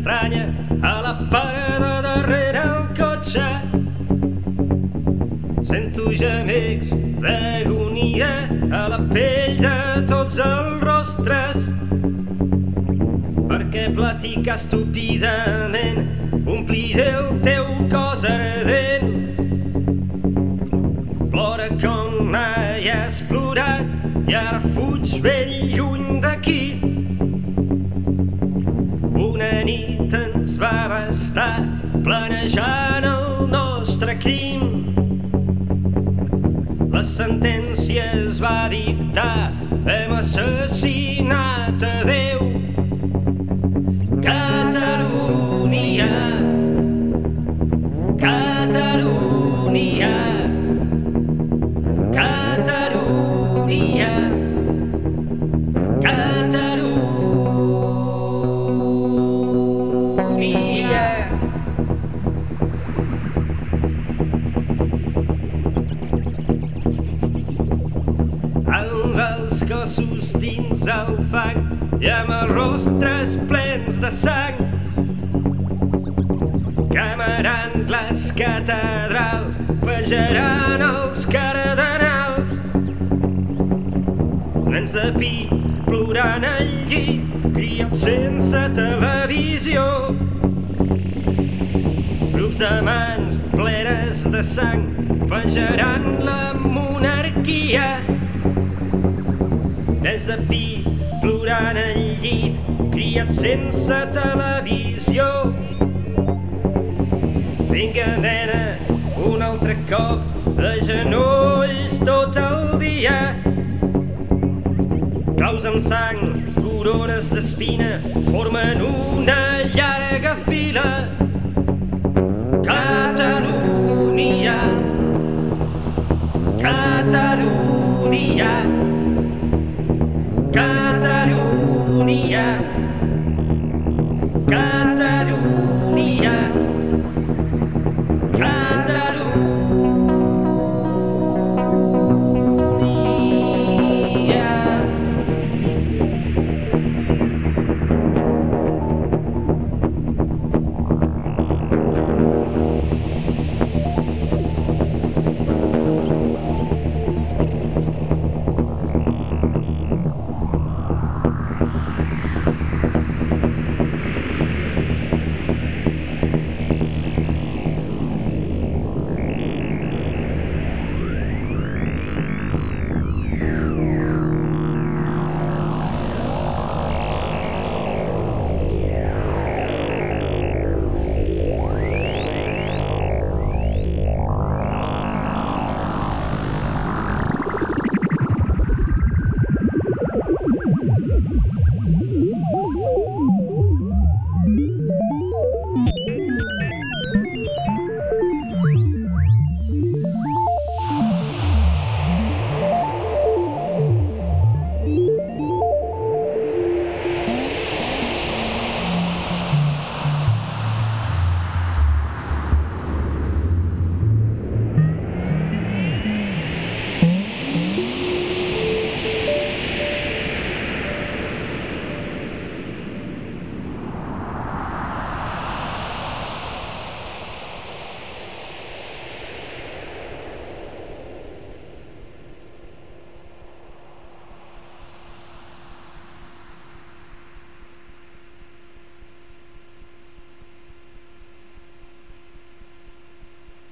estranya a la parada darrere el cotxe. Sento gemecs d'agonia a la pell de tots els rostres perquè platicar estúpidament ompliré el teu cos ardent. Plora com mai has plorat i ara fuig ben lluny d'aquí. Nit ens va bastar planejant el nostre crim. La sentència es va dictar, hem assassinat a Déu. Catalunya, Catalunya, Catalunya. Cossos dins el fang i amb els rostres plens de sang. Cremaran les catedrals, penjaran els cardenals. Nens de pi plorant al llit, criats sense televisió. Grups de mans plenes de sang penjaran la monarquia. De pi plorant al llit, criats sense televisió. Vinga, nena, un altre cop, de genolls tot el dia. Claus amb sang, corones d'espina, formen una llarga fila. Catalunya, Catalunya, Catalunya,